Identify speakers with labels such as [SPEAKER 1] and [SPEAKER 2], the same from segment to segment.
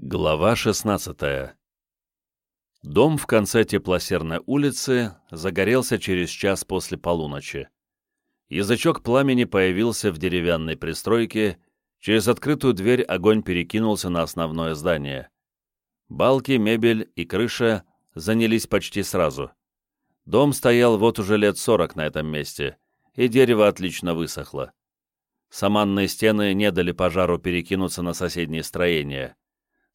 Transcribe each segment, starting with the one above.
[SPEAKER 1] Глава 16 Дом в конце Теплосерной улицы загорелся через час после полуночи. Язычок пламени появился в деревянной пристройке, через открытую дверь огонь перекинулся на основное здание. Балки, мебель и крыша занялись почти сразу. Дом стоял вот уже лет сорок на этом месте, и дерево отлично высохло. Саманные стены не дали пожару перекинуться на соседние строения.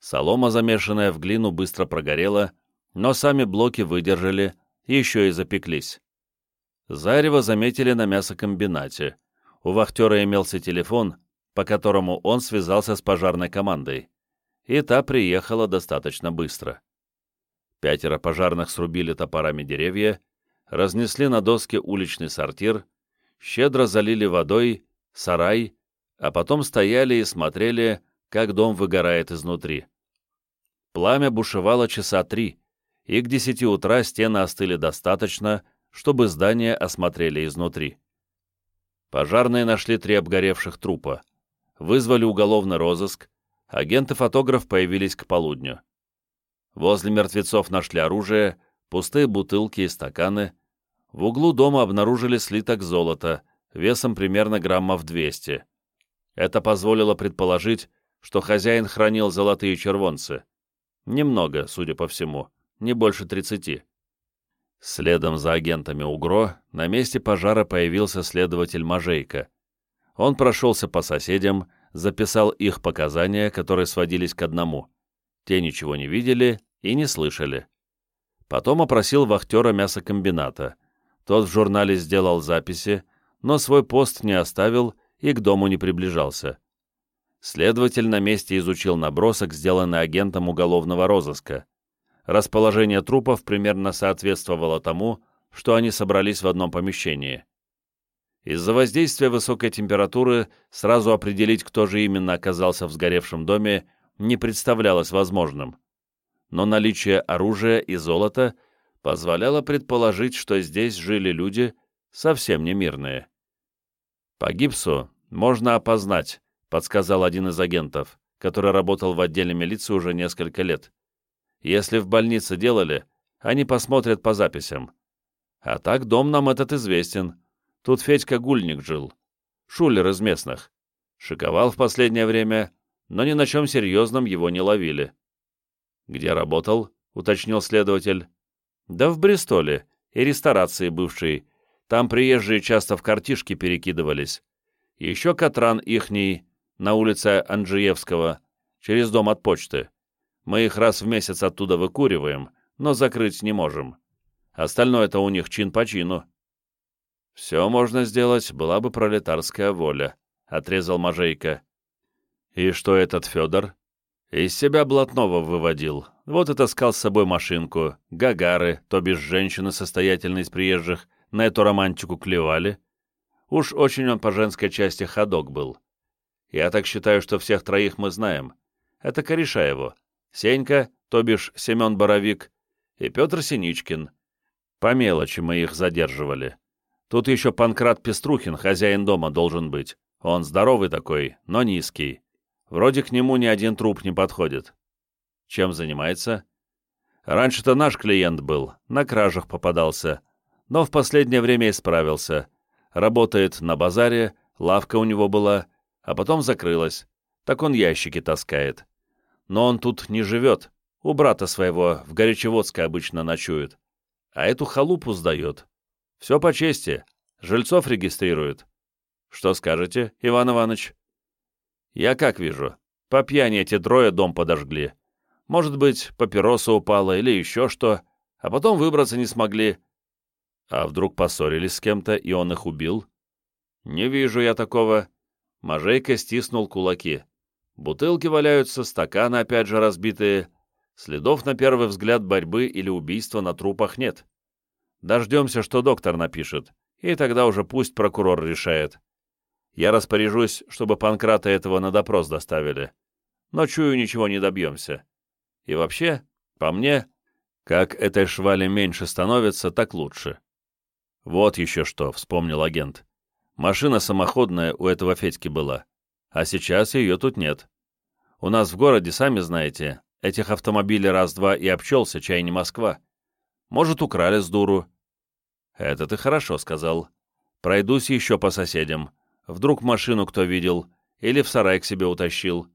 [SPEAKER 1] Солома, замешанная в глину, быстро прогорела, но сами блоки выдержали еще и запеклись. Зарево заметили на мясокомбинате. У вахтера имелся телефон, по которому он связался с пожарной командой. И та приехала достаточно быстро. Пятеро пожарных срубили топорами деревья, разнесли на доске уличный сортир, щедро залили водой, сарай, а потом стояли и смотрели, как дом выгорает изнутри. Пламя бушевало часа три, и к десяти утра стены остыли достаточно, чтобы здание осмотрели изнутри. Пожарные нашли три обгоревших трупа. Вызвали уголовный розыск, агенты-фотограф появились к полудню. Возле мертвецов нашли оружие, пустые бутылки и стаканы. В углу дома обнаружили слиток золота, весом примерно граммов 200. Это позволило предположить, что хозяин хранил золотые червонцы. Немного, судя по всему, не больше 30. Следом за агентами УГРО на месте пожара появился следователь Мажейко. Он прошелся по соседям, записал их показания, которые сводились к одному. Те ничего не видели и не слышали. Потом опросил вахтера мясокомбината. Тот в журнале сделал записи, но свой пост не оставил и к дому не приближался. Следователь на месте изучил набросок, сделанный агентом уголовного розыска. Расположение трупов примерно соответствовало тому, что они собрались в одном помещении. Из-за воздействия высокой температуры сразу определить, кто же именно оказался в сгоревшем доме, не представлялось возможным. Но наличие оружия и золота позволяло предположить, что здесь жили люди совсем не мирные. По гипсу можно опознать, подсказал один из агентов, который работал в отделе милиции уже несколько лет. Если в больнице делали, они посмотрят по записям. А так дом нам этот известен. Тут Федька Гульник жил. Шулер из местных. Шиковал в последнее время, но ни на чем серьезном его не ловили. «Где работал?» — уточнил следователь. «Да в Бристоле и ресторации бывшей. Там приезжие часто в картишки перекидывались. Еще Катран ихний, на улице Анджиевского, через дом от почты. Мы их раз в месяц оттуда выкуриваем, но закрыть не можем. Остальное-то у них чин по чину». «Все можно сделать, была бы пролетарская воля», — отрезал Мажейко. «И что этот Федор?» «Из себя блатного выводил. Вот и таскал с собой машинку. Гагары, то бишь женщины состоятельные из приезжих, на эту романтику клевали. Уж очень он по женской части ходок был. Я так считаю, что всех троих мы знаем. Это кореша его. Сенька, то бишь Семен Боровик, и Петр Синичкин. По мелочи мы их задерживали. Тут еще Панкрат Пеструхин, хозяин дома, должен быть. Он здоровый такой, но низкий. Вроде к нему ни один труп не подходит. Чем занимается? Раньше-то наш клиент был, на кражах попадался. Но в последнее время исправился. Работает на базаре, лавка у него была, а потом закрылась. Так он ящики таскает. Но он тут не живет. У брата своего в Горячеводске обычно ночует. А эту халупу сдает. Все по чести. Жильцов регистрирует. Что скажете, Иван Иванович? Я как вижу. По пьяни эти трое дом подожгли. Может быть, папироса упала или еще что, а потом выбраться не смогли. А вдруг поссорились с кем-то, и он их убил? Не вижу я такого. Мажейка стиснул кулаки. Бутылки валяются, стаканы опять же разбитые. Следов на первый взгляд борьбы или убийства на трупах нет. Дождемся, что доктор напишет, и тогда уже пусть прокурор решает. Я распоряжусь, чтобы Панкрата этого на допрос доставили. Но чую, ничего не добьемся. И вообще, по мне, как этой швали меньше становится, так лучше. Вот еще что, вспомнил агент. Машина самоходная у этого Федьки была, а сейчас ее тут нет. У нас в городе, сами знаете, этих автомобилей раз-два и обчелся, чай не Москва. Может, украли с дуру. Это ты хорошо сказал. Пройдусь еще по соседям. Вдруг машину кто видел или в сарай к себе утащил.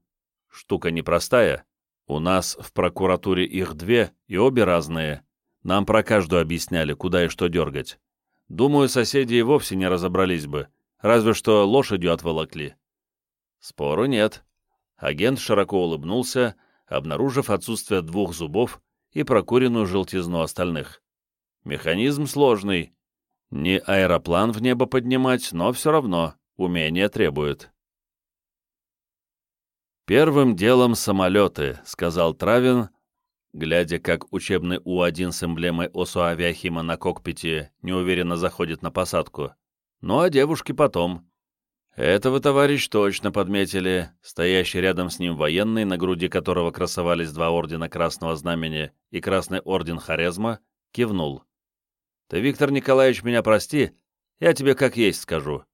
[SPEAKER 1] Штука непростая. У нас в прокуратуре их две, и обе разные. Нам про каждую объясняли, куда и что дергать. Думаю, соседи и вовсе не разобрались бы, разве что лошадью отволокли. Спору нет. Агент широко улыбнулся, обнаружив отсутствие двух зубов и прокуренную желтизну остальных. Механизм сложный. Не аэроплан в небо поднимать, но все равно умение требует. «Первым делом самолеты», — сказал Травин, глядя, как учебный У-1 с эмблемой ОСУ Авиахима на кокпите неуверенно заходит на посадку. «Ну а девушки потом». «Это вы, товарищ, точно подметили», стоящий рядом с ним военный, на груди которого красовались два ордена Красного Знамени и Красный Орден Хорезма, кивнул. «Ты, Виктор Николаевич, меня прости, я тебе как есть скажу.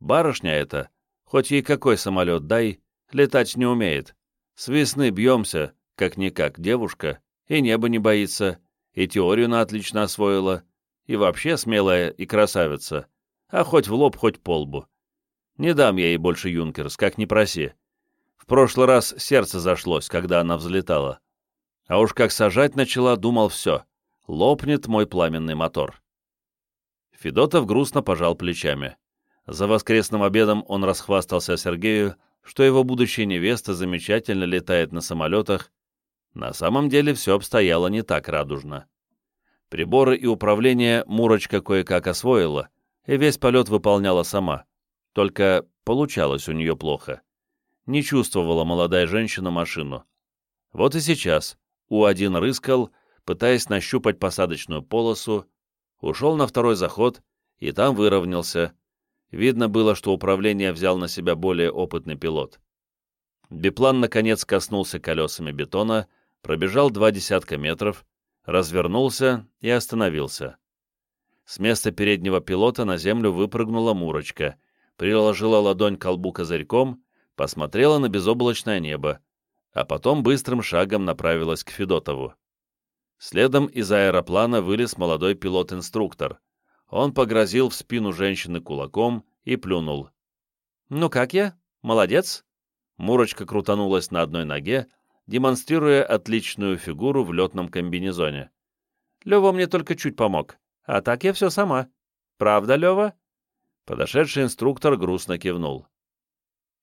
[SPEAKER 1] Барышня эта, хоть ей какой самолет дай, летать не умеет. С весны бьемся, как-никак девушка, и небо не боится, и теорию она отлично освоила, и вообще смелая и красавица, а хоть в лоб, хоть по лбу. Не дам я ей больше юнкерс, как ни проси. В прошлый раз сердце зашлось, когда она взлетала. А уж как сажать начала, думал все. Лопнет мой пламенный мотор. Федотов грустно пожал плечами. За воскресным обедом он расхвастался Сергею, что его будущая невеста замечательно летает на самолетах, на самом деле все обстояло не так радужно. Приборы и управление Мурочка кое-как освоила, и весь полет выполняла сама. Только получалось у нее плохо. Не чувствовала молодая женщина машину. Вот и сейчас У-1 рыскал, пытаясь нащупать посадочную полосу, ушел на второй заход и там выровнялся, Видно было, что управление взял на себя более опытный пилот. Биплан, наконец, коснулся колесами бетона, пробежал два десятка метров, развернулся и остановился. С места переднего пилота на землю выпрыгнула Мурочка, приложила ладонь к колбу козырьком, посмотрела на безоблачное небо, а потом быстрым шагом направилась к Федотову. Следом из аэроплана вылез молодой пилот-инструктор, он погрозил в спину женщины кулаком и плюнул. «Ну как я? Молодец?» Мурочка крутанулась на одной ноге, демонстрируя отличную фигуру в летном комбинезоне. «Лева мне только чуть помог, а так я все сама. Правда, Лева?» Подошедший инструктор грустно кивнул.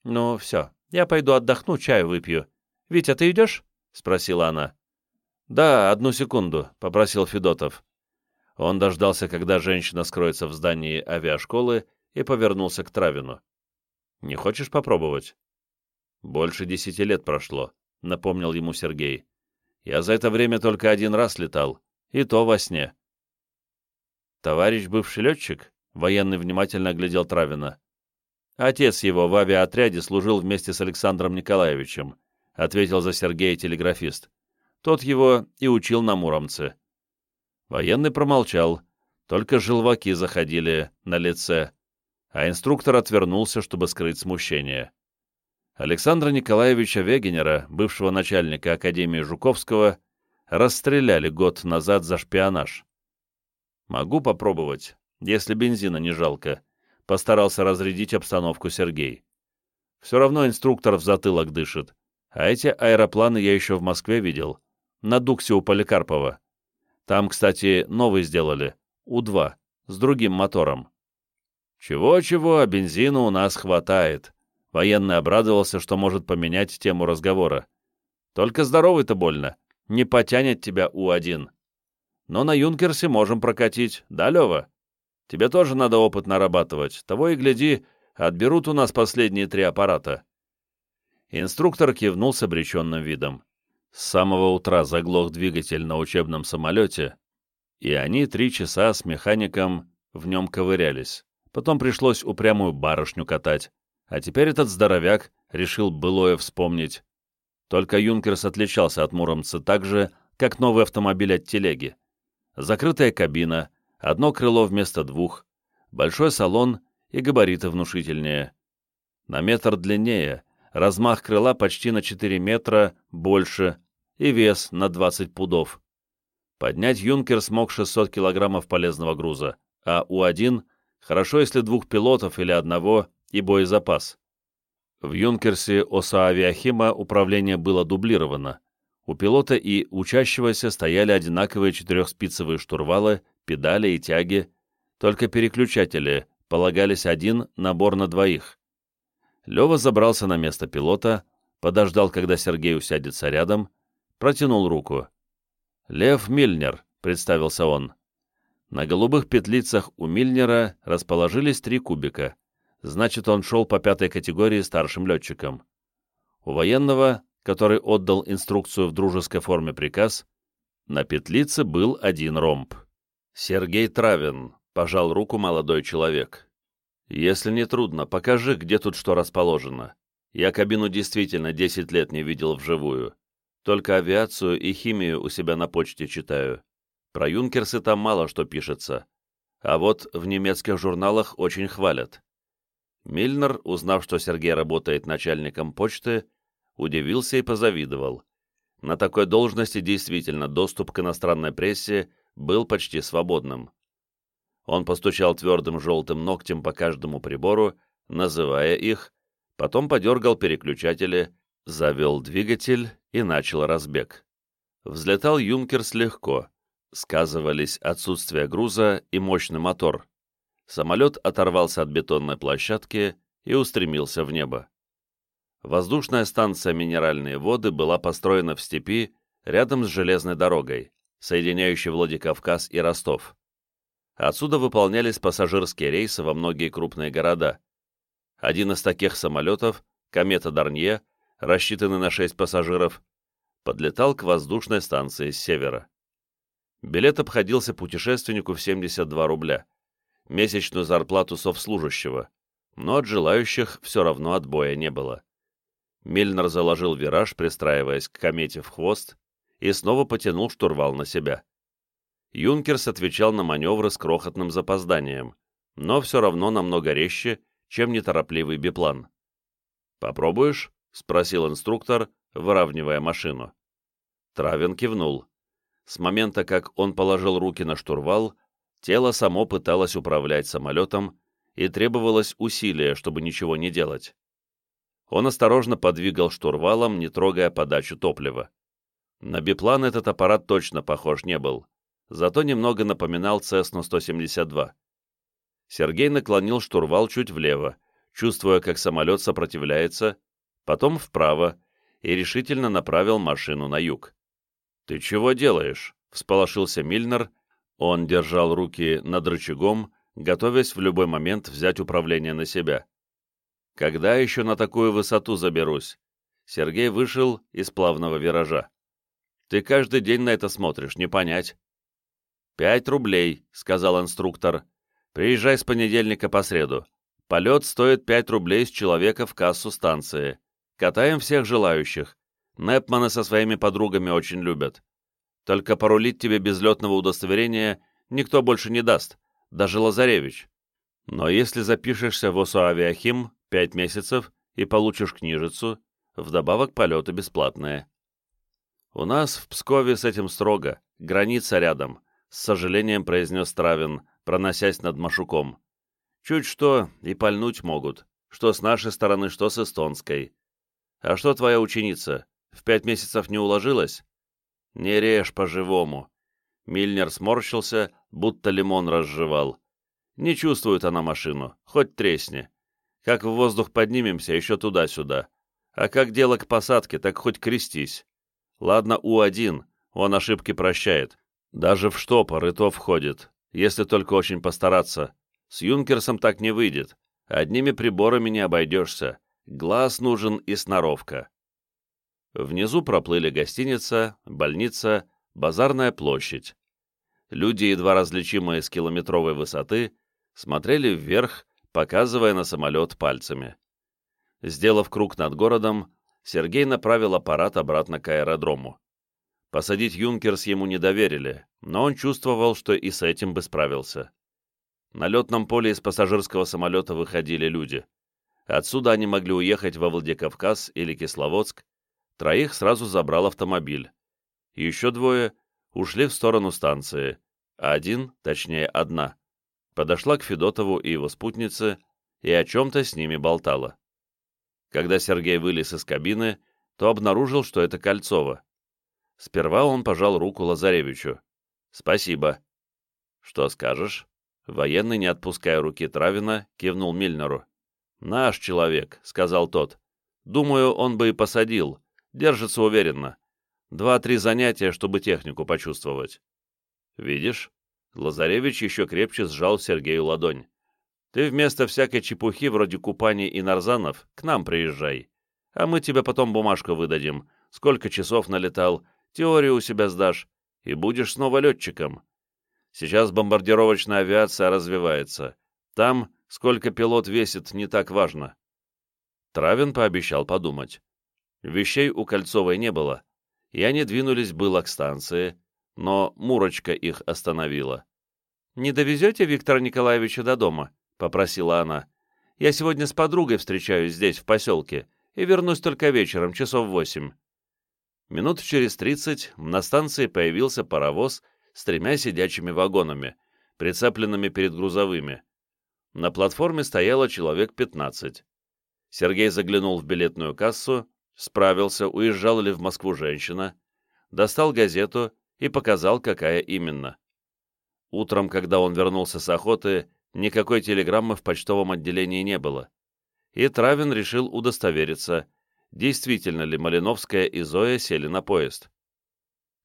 [SPEAKER 1] «Ну, все, я пойду отдохну, чаю выпью. Витя, ты идешь?» — спросила она. «Да, одну секунду», — попросил Федотов. Он дождался, когда женщина скроется в здании авиашколы, и повернулся к Травину. «Не хочешь попробовать?» «Больше десяти лет прошло», — напомнил ему Сергей. «Я за это время только один раз летал, и то во сне». «Товарищ бывший летчик?» — военный внимательно оглядел Травина. «Отец его в авиаотряде служил вместе с Александром Николаевичем», — ответил за Сергея телеграфист. «Тот его и учил на Муромце. Военный промолчал, только желваки заходили на лице, а инструктор отвернулся, чтобы скрыть смущение. Александра Николаевича Вегенера, бывшего начальника Академии Жуковского, расстреляли год назад за шпионаж. «Могу попробовать, если бензина не жалко», — постарался разрядить обстановку Сергей. «Все равно инструктор в затылок дышит, а эти аэропланы я еще в Москве видел, на Дуксе у Поликарпова. Там, кстати, новый сделали, У-2, с другим мотором. Чего-чего, а бензина у нас хватает. Военный обрадовался, что может поменять тему разговора. Только здоровый-то больно, не потянет тебя У-1. Но на Юнкерсе можем прокатить, да, Лева? Тебе тоже надо опыт нарабатывать, того и гляди, отберут у нас последние три аппарата. Инструктор кивнул с обреченным видом. С самого утра заглох двигатель на учебном самолете, и они три часа с механиком в нем ковырялись. Потом пришлось упрямую барышню катать, а теперь этот здоровяк решил былое вспомнить. Только Юнкерс отличался от Муромца так же, как новый автомобиль от телеги. Закрытая кабина, одно крыло вместо двух, большой салон и габариты внушительнее. На метр длиннее, размах крыла почти на 4 метра больше и вес на 20 пудов. Поднять «Юнкер» смог 600 килограммов полезного груза, а У-1 хорошо, если двух пилотов или одного и боезапас. В «Юнкерсе» оса авиахима управление было дублировано. У пилота и учащегося стояли одинаковые четырехспицевые штурвалы, педали и тяги, только переключатели полагались один набор на двоих. Лева забрался на место пилота, подождал, когда Сергей усядется рядом, протянул руку. «Лев Мильнер», — представился он. На голубых петлицах у Мильнера расположились три кубика. Значит, он шел по пятой категории старшим летчиком. У военного, который отдал инструкцию в дружеской форме приказ, на петлице был один ромб. «Сергей Травин», — пожал руку молодой человек. «Если не трудно, покажи, где тут что расположено. Я кабину действительно 10 лет не видел вживую. Только авиацию и химию у себя на почте читаю. Про юнкерсы там мало что пишется. А вот в немецких журналах очень хвалят. Мильнер, узнав, что Сергей работает начальником почты, удивился и позавидовал. На такой должности действительно доступ к иностранной прессе был почти свободным. Он постучал твердым желтым ногтем по каждому прибору, называя их, потом подергал переключатели, завел двигатель и начал разбег. Взлетал «Юнкерс» легко. Сказывались отсутствие груза и мощный мотор. Самолет оторвался от бетонной площадки и устремился в небо. Воздушная станция «Минеральные воды» была построена в степи рядом с железной дорогой, соединяющей Владикавказ и Ростов. Отсюда выполнялись пассажирские рейсы во многие крупные города. Один из таких самолетов, комета Дарнье, рассчитанный на 6 пассажиров, подлетал к воздушной станции с севера. Билет обходился путешественнику в 72 рубля, месячную зарплату совслужащего, но от желающих все равно отбоя не было. Мильнер заложил вираж, пристраиваясь к комете в хвост, и снова потянул штурвал на себя. Юнкерс отвечал на маневры с крохотным запозданием, но все равно намного резче, чем неторопливый биплан. «Попробуешь?» — спросил инструктор, выравнивая машину. Травин кивнул. С момента, как он положил руки на штурвал, тело само пыталось управлять самолетом, и требовалось усилие, чтобы ничего не делать. Он осторожно подвигал штурвалом, не трогая подачу топлива. На биплан этот аппарат точно похож не был, зато немного напоминал Цесну-172. Сергей наклонил штурвал чуть влево, чувствуя, как самолет сопротивляется, потом вправо и решительно направил машину на юг. «Ты чего делаешь?» — всполошился Мильнер. Он держал руки над рычагом, готовясь в любой момент взять управление на себя. «Когда еще на такую высоту заберусь?» Сергей вышел из плавного виража. «Ты каждый день на это смотришь, не понять». «Пять рублей», — сказал инструктор. «Приезжай с понедельника по среду. Полет стоит пять рублей с человека в кассу станции. Катаем всех желающих. Непманы со своими подругами очень любят. Только порулить тебе без летного удостоверения никто больше не даст, даже Лазаревич. Но если запишешься в ОСУ-авиахим пять месяцев и получишь книжицу, вдобавок полеты бесплатные. У нас в Пскове с этим строго, граница рядом, с сожалением произнес Травин, проносясь над Машуком. Чуть что и пальнуть могут, что с нашей стороны, что с эстонской. А что твоя ученица, в пять месяцев не уложилась? Не режь по-живому. Мильнер сморщился, будто лимон разжевал. Не чувствует она машину, хоть тресни. Как в воздух поднимемся, еще туда-сюда. А как дело к посадке, так хоть крестись. Ладно, У-1, он ошибки прощает. Даже в штопор и то входит, если только очень постараться. С Юнкерсом так не выйдет. Одними приборами не обойдешься. Глаз нужен и сноровка. Внизу проплыли гостиница, больница, базарная площадь. Люди, едва различимые с километровой высоты, смотрели вверх, показывая на самолет пальцами. Сделав круг над городом, Сергей направил аппарат обратно к аэродрому. Посадить «Юнкерс» ему не доверили, но он чувствовал, что и с этим бы справился. На летном поле из пассажирского самолета выходили люди. Отсюда они могли уехать во Владикавказ или Кисловодск. Троих сразу забрал автомобиль. Еще двое ушли в сторону станции, а один, точнее одна, подошла к Федотову и его спутнице и о чем-то с ними болтала. Когда Сергей вылез из кабины, то обнаружил, что это Кольцова. Сперва он пожал руку Лазаревичу. «Спасибо». «Что скажешь?» Военный, не отпуская руки Травина, кивнул Мильнеру. «Наш человек», — сказал тот. «Думаю, он бы и посадил. Держится уверенно. Два-три занятия, чтобы технику почувствовать». «Видишь?» Лазаревич еще крепче сжал Сергею ладонь. «Ты вместо всякой чепухи вроде купаний и нарзанов к нам приезжай, а мы тебе потом бумажку выдадим, сколько часов налетал, теорию у себя сдашь, и будешь снова летчиком. Сейчас бомбардировочная авиация развивается. Там, сколько пилот весит, не так важно. Травин пообещал подумать. Вещей у Кольцовой не было, и они двинулись было к станции, но Мурочка их остановила. «Не довезете Виктора Николаевича до дома?» — попросила она. «Я сегодня с подругой встречаюсь здесь, в поселке, и вернусь только вечером, часов восемь». Минут через тридцать на станции появился паровоз с тремя сидячими вагонами, прицепленными перед грузовыми. На платформе стояло человек 15. Сергей заглянул в билетную кассу, справился, уезжала ли в Москву женщина, достал газету и показал, какая именно. Утром, когда он вернулся с охоты, никакой телеграммы в почтовом отделении не было. И Травин решил удостовериться, действительно ли Малиновская и Зоя сели на поезд.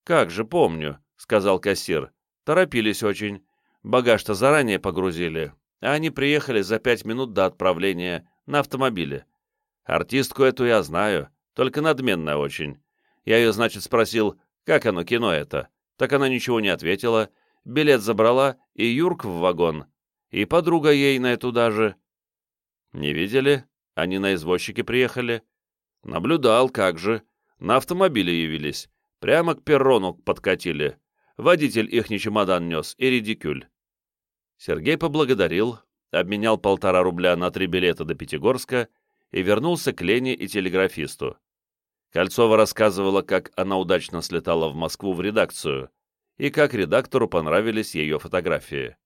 [SPEAKER 1] «Как же помню», — сказал кассир. «Торопились очень. Багаж-то заранее погрузили, а они приехали за пять минут до отправления на автомобиле. Артистку эту я знаю, только надменная очень. Я ее, значит, спросил, как оно, кино это? Так она ничего не ответила, билет забрала и Юрк в вагон, и подруга ей на эту даже. Не видели? Они на извозчике приехали. Наблюдал, как же. На автомобиле явились. Прямо к перрону подкатили. Водитель ихний чемодан нес и редикюль. Сергей поблагодарил, обменял полтора рубля на три билета до Пятигорска и вернулся к Лене и телеграфисту. Кольцова рассказывала, как она удачно слетала в Москву в редакцию, и как редактору понравились ее фотографии.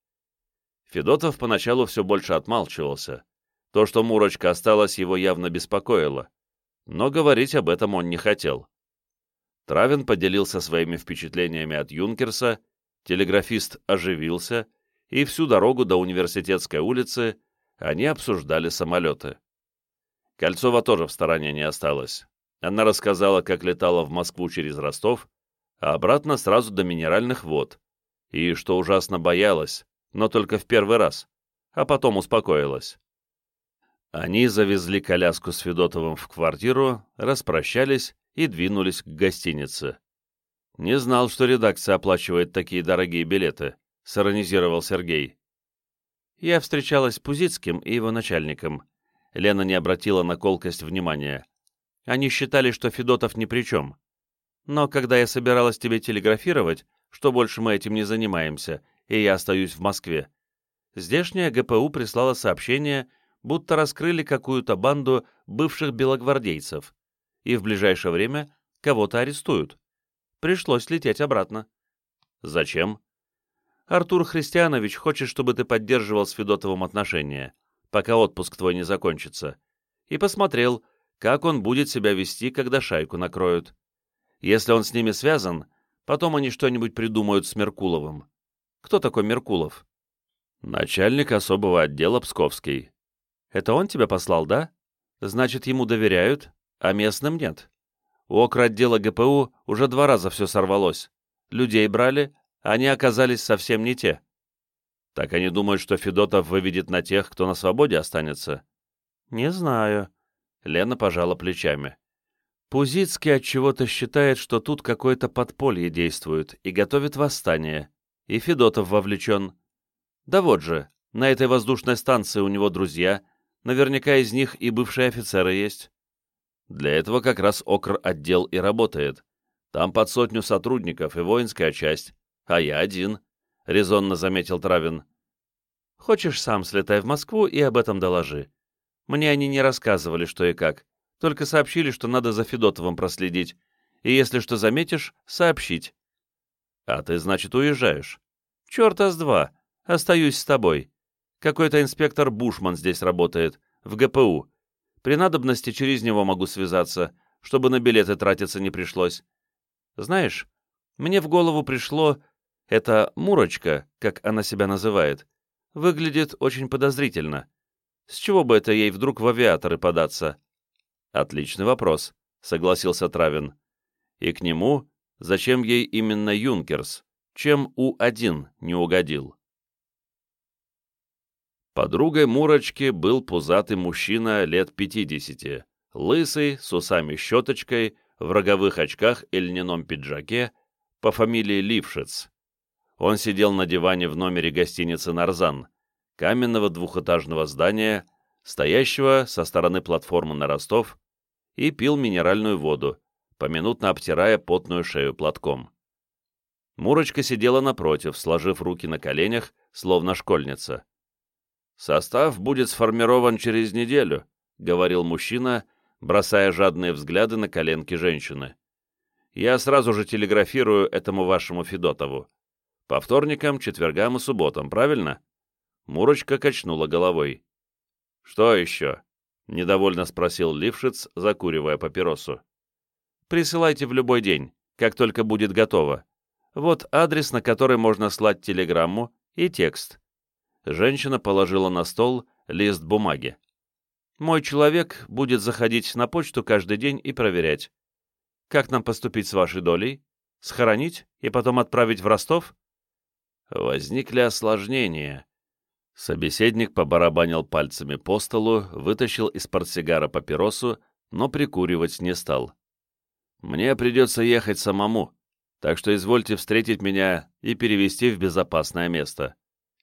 [SPEAKER 1] Федотов поначалу все больше отмалчивался. То, что Мурочка осталась, его явно беспокоило. Но говорить об этом он не хотел. Травин поделился своими впечатлениями от Юнкерса, телеграфист оживился, и всю дорогу до университетской улицы они обсуждали самолеты. Кольцова тоже в стороне не осталась. Она рассказала, как летала в Москву через Ростов, а обратно сразу до Минеральных вод, и что ужасно боялась, но только в первый раз, а потом успокоилась. Они завезли коляску с Федотовым в квартиру, распрощались и двинулись к гостинице. «Не знал, что редакция оплачивает такие дорогие билеты», — сиронизировал Сергей. Я встречалась с Пузицким и его начальником. Лена не обратила на колкость внимания. Они считали, что Федотов ни при чем. Но когда я собиралась тебе телеграфировать, что больше мы этим не занимаемся, и я остаюсь в Москве, здешняя ГПУ прислала сообщение, будто раскрыли какую-то банду бывших белогвардейцев и в ближайшее время кого-то арестуют. Пришлось лететь обратно. Зачем? Артур Христианович хочет, чтобы ты поддерживал с Федотовым отношения, пока отпуск твой не закончится, и посмотрел, как он будет себя вести, когда шайку накроют. Если он с ними связан, потом они что-нибудь придумают с Меркуловым. Кто такой Меркулов? Начальник особого отдела Псковский. Это он тебя послал, да? Значит, ему доверяют, а местным нет. У окротдела ГПУ уже два раза все сорвалось. Людей брали, они оказались совсем не те. Так они думают, что Федотов выведет на тех, кто на свободе останется? Не знаю. Лена пожала плечами. Пузицкий от чего-то считает, что тут какое-то подполье действует и готовит восстание. И Федотов вовлечен. Да вот же, на этой воздушной станции у него друзья, наверняка из них и бывшие офицеры есть. Для этого как раз Окр-отдел и работает. Там под сотню сотрудников и воинская часть, а я один», — резонно заметил Травин. «Хочешь, сам слетай в Москву и об этом доложи.
[SPEAKER 2] Мне они не рассказывали, что и как, только сообщили, что надо за Федотовым проследить, и если что заметишь, сообщить.
[SPEAKER 1] А ты, значит, уезжаешь?
[SPEAKER 2] Черта с два. Остаюсь с тобой. Какой-то инспектор Бушман здесь работает, в ГПУ. При надобности через него могу связаться, чтобы на билеты тратиться не пришлось. Знаешь, мне в голову пришло, эта Мурочка, как она себя называет, выглядит очень подозрительно. С чего бы это ей вдруг в авиаторы податься?
[SPEAKER 1] Отличный вопрос, согласился Травин. И к нему, зачем ей именно Юнкерс, чем У-1 не угодил? Подругой Мурочки был пузатый мужчина лет 50, лысый, с усами-щеточкой, в роговых очках и льняном пиджаке, по фамилии Лившиц. Он сидел на диване в номере гостиницы «Нарзан», каменного двухэтажного здания, стоящего со стороны платформы на Ростов, и пил минеральную воду, поминутно обтирая потную шею платком. Мурочка сидела напротив, сложив руки на коленях, словно школьница. «Состав будет сформирован через неделю», — говорил мужчина, бросая жадные взгляды на коленки женщины. «Я сразу же телеграфирую этому вашему Федотову. По вторникам, четвергам и субботам, правильно?» Мурочка качнула головой. «Что еще?» — недовольно спросил Лившиц, закуривая папиросу.
[SPEAKER 2] «Присылайте в любой день, как только будет готово. Вот адрес, на который можно слать телеграмму, и текст.
[SPEAKER 1] Женщина положила на стол лист бумаги.
[SPEAKER 2] «Мой человек будет заходить на почту каждый день и проверять. Как нам поступить с вашей долей? Схоронить и потом отправить в Ростов?»
[SPEAKER 1] Возникли осложнения. Собеседник побарабанил пальцами по столу, вытащил из портсигара папиросу, но прикуривать не стал. «Мне придется ехать самому, так что извольте встретить меня и перевести в безопасное место.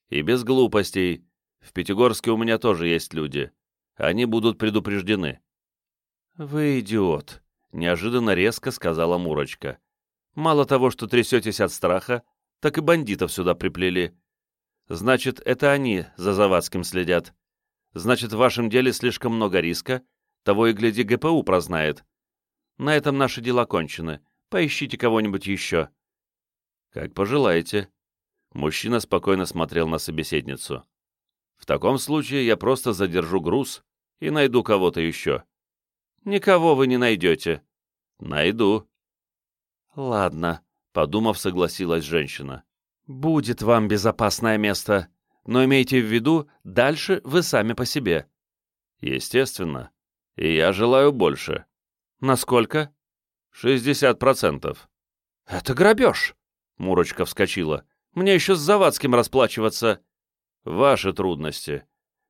[SPEAKER 1] И без глупостей. В Пятигорске у меня тоже есть люди. Они будут предупреждены».
[SPEAKER 2] «Вы идиот», — неожиданно резко сказала Мурочка. «Мало того, что трясетесь от страха, так и бандитов сюда приплели. Значит, это они за Завадским следят. Значит, в вашем деле слишком много риска, того и гляди, ГПУ прознает. На этом наши дела кончены. Поищите кого-нибудь еще».
[SPEAKER 1] «Как пожелаете», Мужчина спокойно смотрел на собеседницу. «В таком случае я просто задержу груз и найду кого-то еще».
[SPEAKER 2] «Никого вы не найдете».
[SPEAKER 1] «Найду».
[SPEAKER 2] «Ладно», — подумав, согласилась женщина. «Будет вам безопасное место, но имейте в виду, дальше вы сами по себе».
[SPEAKER 1] «Естественно. И я желаю больше».
[SPEAKER 2] «Насколько?»
[SPEAKER 1] «Шестьдесят процентов».
[SPEAKER 2] «Это грабеж!» Мурочка вскочила. Мне еще с Завадским расплачиваться.
[SPEAKER 1] Ваши трудности.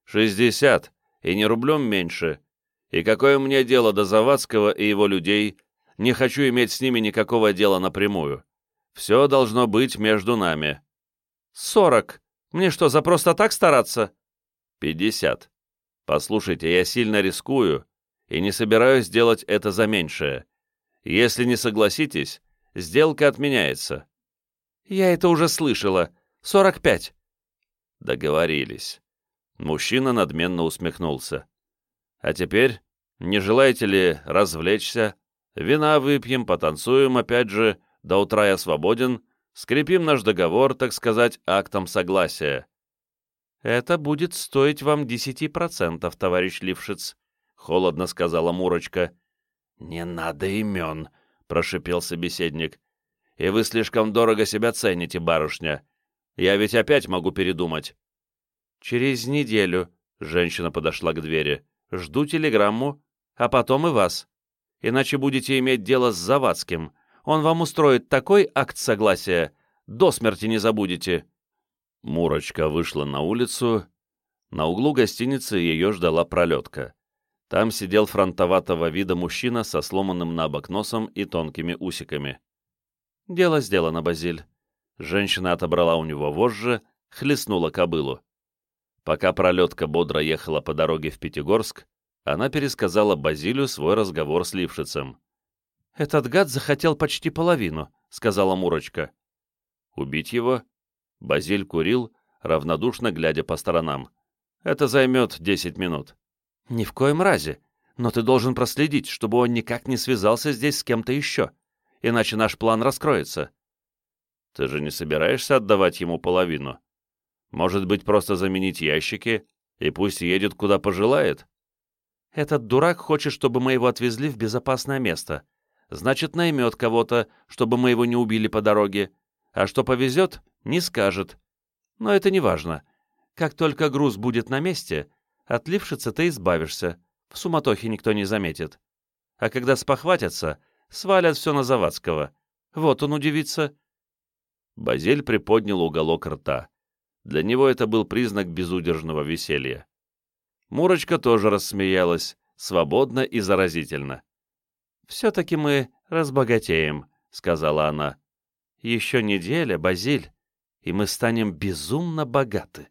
[SPEAKER 1] Шестьдесят, и не рублем меньше. И какое мне дело до Завадского и его людей? Не хочу иметь с ними никакого дела напрямую. Все должно быть между нами.
[SPEAKER 2] Сорок. Мне что, за просто так стараться?
[SPEAKER 1] Пятьдесят. Послушайте, я сильно рискую и не собираюсь делать это за меньшее. Если не согласитесь, сделка отменяется.
[SPEAKER 2] «Я это уже слышала. Сорок пять».
[SPEAKER 1] Договорились. Мужчина надменно усмехнулся. «А теперь, не желаете ли развлечься? Вина выпьем, потанцуем опять же, до утра я свободен, скрепим наш договор, так сказать, актом согласия».
[SPEAKER 2] «Это будет стоить вам десяти процентов, товарищ Лившиц», — холодно сказала Мурочка.
[SPEAKER 1] «Не надо имен», — прошипел собеседник и вы слишком дорого себя цените, барышня. Я ведь опять могу передумать».
[SPEAKER 2] «Через неделю», — женщина подошла к двери, — «жду телеграмму, а потом и вас. Иначе будете иметь дело с Завадским. Он вам устроит такой акт согласия, до смерти не забудете».
[SPEAKER 1] Мурочка вышла на улицу. На углу гостиницы ее ждала пролетка. Там сидел фронтоватого вида мужчина со сломанным на бок носом и тонкими усиками.
[SPEAKER 2] «Дело сделано, Базиль». Женщина отобрала у него вожжи, хлестнула кобылу.
[SPEAKER 1] Пока пролетка бодро ехала по дороге в Пятигорск, она пересказала Базилю свой разговор с Лившицем.
[SPEAKER 2] «Этот гад захотел почти половину», — сказала Мурочка.
[SPEAKER 1] «Убить его?» Базиль курил, равнодушно глядя по сторонам. «Это займет десять минут».
[SPEAKER 2] «Ни в коем разе. Но ты должен проследить, чтобы он никак не связался здесь с кем-то еще. Иначе наш план раскроется».
[SPEAKER 1] «Ты же не собираешься отдавать ему половину? Может быть, просто заменить ящики, и пусть едет, куда пожелает?»
[SPEAKER 2] «Этот дурак хочет, чтобы мы его отвезли в безопасное место. Значит, наймет кого-то, чтобы мы его не убили по дороге. А что повезет, не скажет. Но это не важно. Как только груз будет на месте, от Лившица ты избавишься. В суматохе никто не заметит. А когда спохватятся, свалят все на Завадского. Вот он удивится».
[SPEAKER 1] Базель приподнял уголок рта. Для него это был признак безудержного веселья. Мурочка тоже рассмеялась, свободно и заразительно.
[SPEAKER 2] «Все-таки мы разбогатеем», — сказала она. «Еще неделя, Базиль, и мы станем безумно богаты».